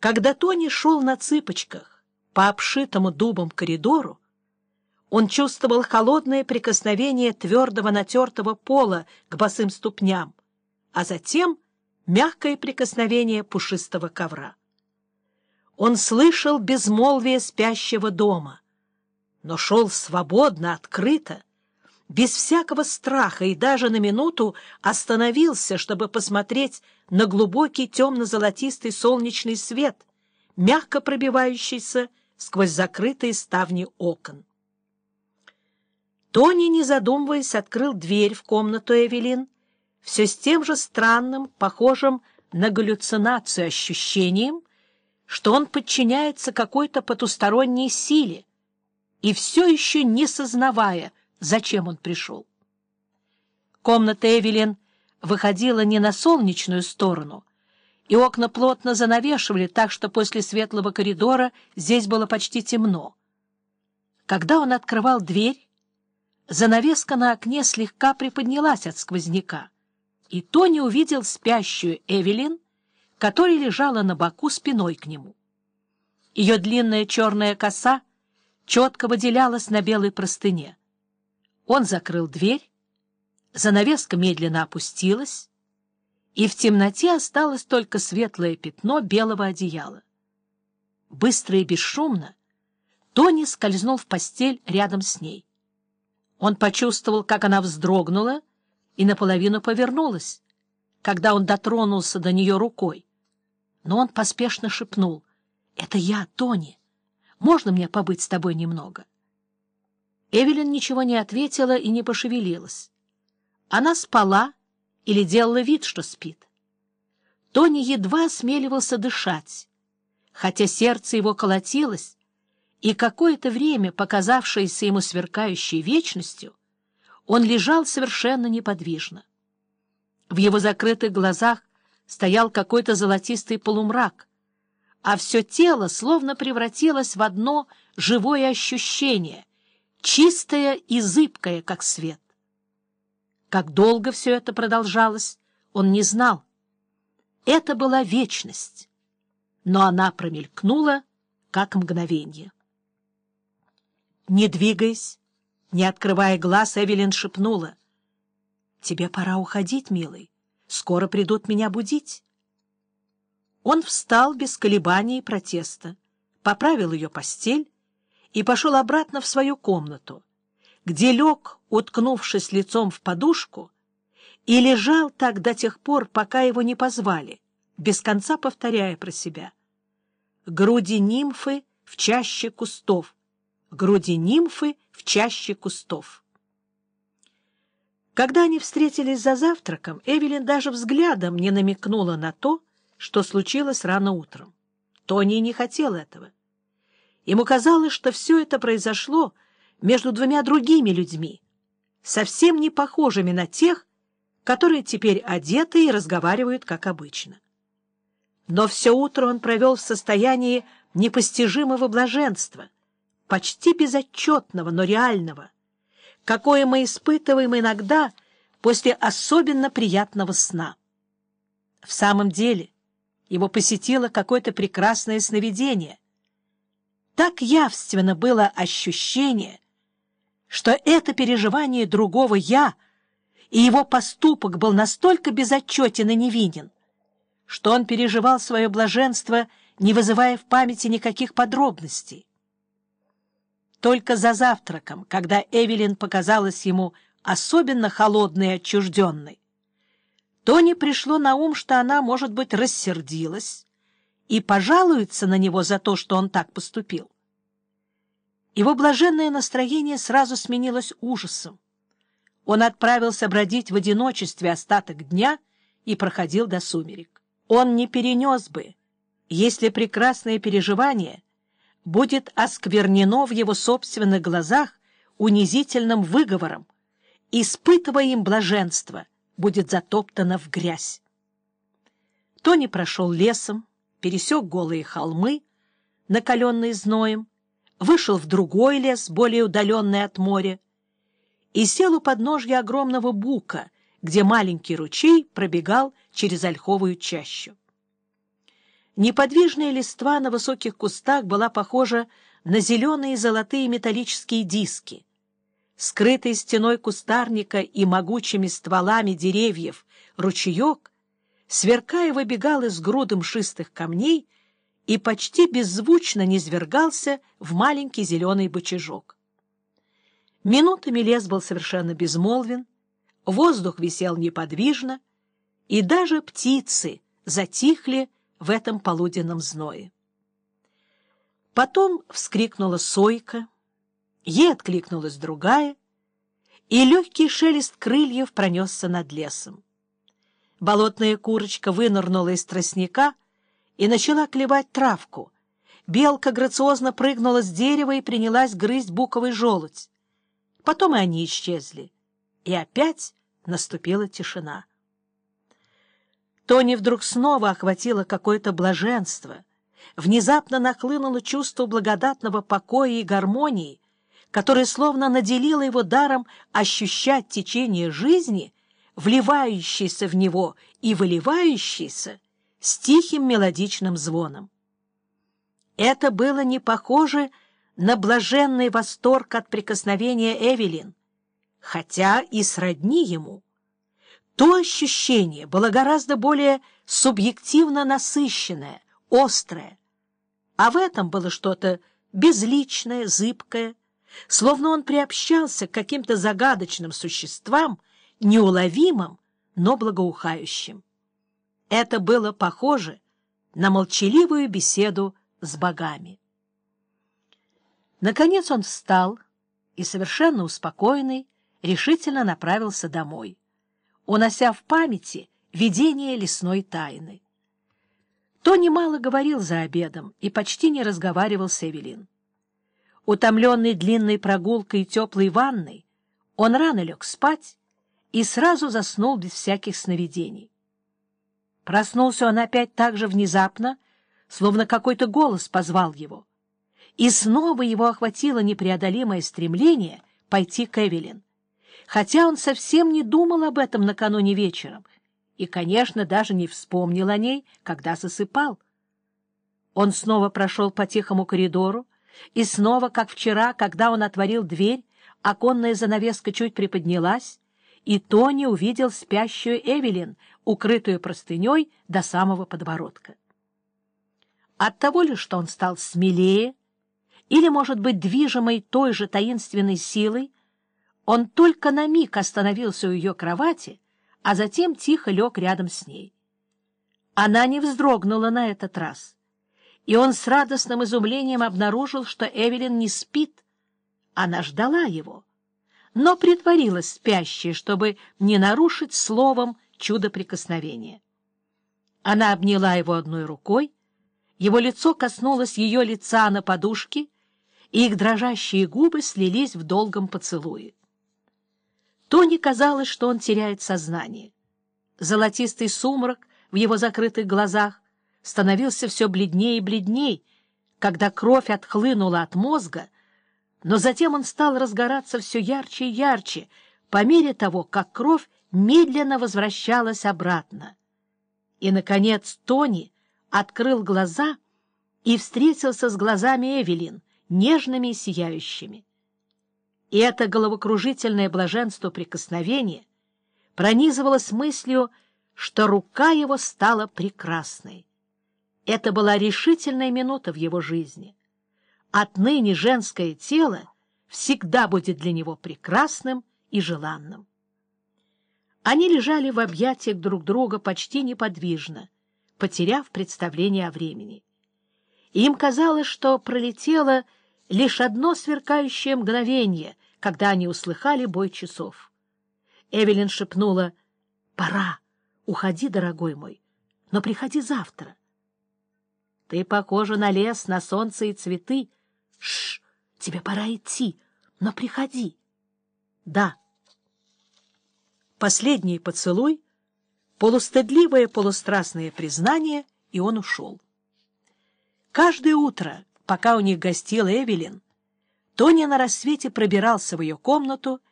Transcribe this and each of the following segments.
Когда Тони шел на цыпочках по обшитому дубом коридору, он чувствовал холодное прикосновение твердого натертого пола к босым ступням, а затем мягкое прикосновение пушистого ковра. Он слышал безмолвие спящего дома, но шел свободно, открыто, без всякого страха и даже на минуту остановился, чтобы посмотреть на глубокий темно-золотистый солнечный свет, мягко пробивающийся сквозь закрытые ставни окон. Тони, не задумываясь, открыл дверь в комнату Эвелин, все с тем же странным, похожим на галлюцинацию ощущением, что он подчиняется какой-то потусторонней силе, и все еще не сознавая, зачем он пришел. Комната Эвелин выходила не на солнечную сторону, и окна плотно занавешивали так, что после светлого коридора здесь было почти темно. Когда он открывал дверь, занавеска на окне слегка приподнялась от сквозняка, и Тони увидел спящую Эвелин, которая лежала на боку спиной к нему. Ее длинная черная коса четко выделялась на белой простыне. Он закрыл дверь, занавеска медленно опустилась, и в темноте осталось только светлое пятно белого одеяла. Быстро и бесшумно Тони скользнул в постель рядом с ней. Он почувствовал, как она вздрогнула и наполовину повернулась, когда он дотронулся до нее рукой. Но он поспешно шепнул, «Это я, Тони. Можно мне побыть с тобой немного?» Эвелин ничего не ответила и не пошевелилась. Она спала или делала вид, что спит. Тони едва осмеливался дышать, хотя сердце его колотилось, и какое-то время, показавшееся ему сверкающей вечностью, он лежал совершенно неподвижно. В его закрытых глазах стоял какой-то золотистый полумрак, а все тело словно превратилось в одно живое ощущение, чистая и зыбкая, как свет. Как долго все это продолжалось, он не знал. Это была вечность, но она промелькнула, как мгновенье. Не двигаясь, не открывая глаз, Эвелин шепнула. — Тебе пора уходить, милый. Скоро придут меня будить. Он встал без колебаний и протеста, поправил ее постель и пошел обратно в свою комнату, где лег, уткнувшись лицом в подушку, и лежал так до тех пор, пока его не позвали, без конца повторяя про себя. Груди нимфы в чаще кустов, груди нимфы в чаще кустов. Когда они встретились за завтраком, Эвелин даже взглядом не намекнула на то, что случилось рано утром. Тони не хотел этого. Ему казалось, что все это произошло между двумя другими людьми, совсем не похожими на тех, которые теперь одеты и разговаривают как обычно. Но все утро он провел в состоянии непостижимого блаженства, почти безотчетного, но реального, какое мы испытываем иногда после особенно приятного сна. В самом деле его посетило какое-то прекрасное сновидение, так явственно было ощущение, что это переживание другого «я» и его поступок был настолько безотчетен и невинен, что он переживал свое блаженство, не вызывая в памяти никаких подробностей. Только за завтраком, когда Эвелин показалась ему особенно холодной и отчужденной, Тони пришло на ум, что она, может быть, рассердилась, и пожалуется на него за то, что он так поступил. Его блаженное настроение сразу сменилось ужасом. Он отправился бродить в одиночестве остаток дня и проходил до сумерек. Он не перенес бы, если прекрасное переживание будет осквернено в его собственных глазах унизительным выговором, испытывая им блаженство, будет затоптано в грязь. Тони прошел лесом, пересек голые холмы, накаленные зноем, вышел в другой лес, более удаленный от моря, и сел у подножья огромного бука, где маленький ручей пробегал через ольховую чащу. Неподвижная листва на высоких кустах была похожа на зеленые золотые металлические диски. Скрытый стеной кустарника и могучими стволами деревьев ручеек, сверкая, выбегал из груды мшистых камней и почти беззвучно низвергался в маленький зеленый бочажок. Минутами лес был совершенно безмолвен, воздух висел неподвижно, и даже птицы затихли в этом полуденном зное. Потом вскрикнула сойка, ей откликнулась другая, и легкий шелест крыльев пронесся над лесом. Болотная курочка вынырнула из тростника и начала клевать травку. Белка грациозно прыгнула с дерева и принялась грызть буковый желудь. Потом и они исчезли, и опять наступила тишина. Тони вдруг снова охватило какое-то блаженство. Внезапно нахлынуло чувство благодатного покоя и гармонии, которое словно наделило его даром ощущать течение жизни, вливающееся в него и выливающееся с тихим мелодичным звоном. Это было не похоже на блаженный восторг от прикосновения Эвелин, хотя и сродни ему — то ощущение было гораздо более субъективно насыщенное, острое. А в этом было что-то безличное, зыбкое, словно он приобщался к каким-то загадочным существам, неуловимым, но благоухающим. Это было похоже на молчаливую беседу с богами. Наконец он встал и, совершенно успокоенный, решительно направился домой унося в памяти видение лесной тайны. Тони мало говорил за обедом и почти не разговаривал с Эвелин. Утомленный длинной прогулкой и теплой ванной, он рано лег спать и сразу заснул без всяких сновидений. Проснулся он опять так же внезапно, словно какой-то голос позвал его. И снова его охватило непреодолимое стремление пойти к Эвелин хотя он совсем не думал об этом накануне вечером и, конечно, даже не вспомнил о ней, когда засыпал. Он снова прошел по тихому коридору, и снова, как вчера, когда он отворил дверь, оконная занавеска чуть приподнялась, и Тони увидел спящую Эвелин, укрытую простыней до самого подбородка. От того ли, что он стал смелее, или, может быть, движимой той же таинственной силой, он только на миг остановился у ее кровати, а затем тихо лег рядом с ней. Она не вздрогнула на этот раз, и он с радостным изумлением обнаружил, что Эвелин не спит. Она ждала его, но притворилась спящей, чтобы не нарушить словом чудо прикосновения. Она обняла его одной рукой, его лицо коснулось ее лица на подушке, и их дрожащие губы слились в долгом поцелуе. Тони казалось, что он теряет сознание. Золотистый сумрак в его закрытых глазах становился все бледнее и бледней, когда кровь отхлынула от мозга, но затем он стал разгораться все ярче и ярче, по мере того, как кровь медленно возвращалась обратно. И, наконец, Тони открыл глаза и встретился с глазами Эвелин, нежными и сияющими и это головокружительное блаженство прикосновения пронизывалось мыслью, что рука его стала прекрасной. Это была решительная минута в его жизни. Отныне женское тело всегда будет для него прекрасным и желанным. Они лежали в объятиях друг друга почти неподвижно, потеряв представление о времени. Им казалось, что пролетело лишь одно сверкающее мгновение, когда они услыхали бой часов. Эвелин шепнула, — Пора, уходи, дорогой мой, но приходи завтра. — Ты похожа на лес, на солнце и цветы. Шш, тебе пора идти, но приходи. — Да. Последний поцелуй, полустыдливое полустрастное признание, и он ушел. Каждое утро, пока у них гостил Эвелин, Тоня на рассвете пробирался в ее комнату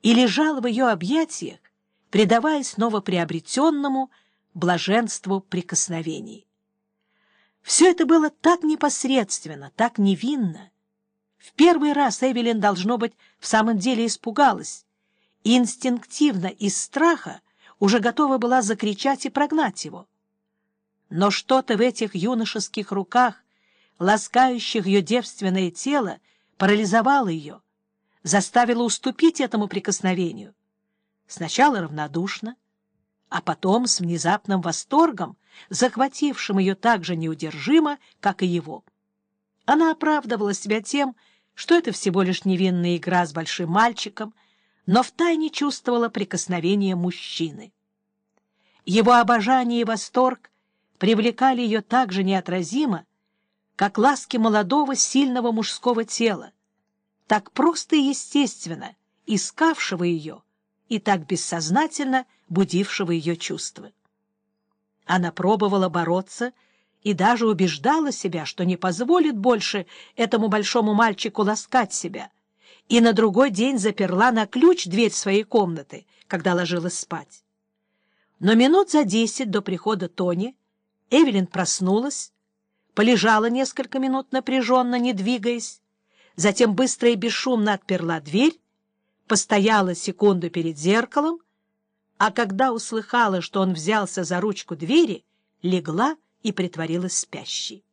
и лежал в ее объятиях, предаваясь новоприобретенному блаженству прикосновений. Все это было так непосредственно, так невинно. В первый раз Эвелин, должно быть, в самом деле испугалась, инстинктивно из страха уже готова была закричать и прогнать его. Но что-то в этих юношеских руках, ласкающих ее девственное тело, парализовало ее, заставило уступить этому прикосновению. Сначала равнодушно, а потом с внезапным восторгом, захватившим ее так же неудержимо, как и его. Она оправдывала себя тем, что это всего лишь невинная игра с большим мальчиком, но втайне чувствовала прикосновение мужчины. Его обожание и восторг привлекали ее так же неотразимо, как ласки молодого сильного мужского тела, так просто и естественно искавшего ее и так бессознательно будившего ее чувства. Она пробовала бороться и даже убеждала себя, что не позволит больше этому большому мальчику ласкать себя, и на другой день заперла на ключ дверь своей комнаты, когда ложилась спать. Но минут за десять до прихода Тони Эвелин проснулась, полежала несколько минут напряженно, не двигаясь, затем быстро и бесшумно отперла дверь, постояла секунду перед зеркалом, а когда услыхала, что он взялся за ручку двери, легла и притворилась спящей.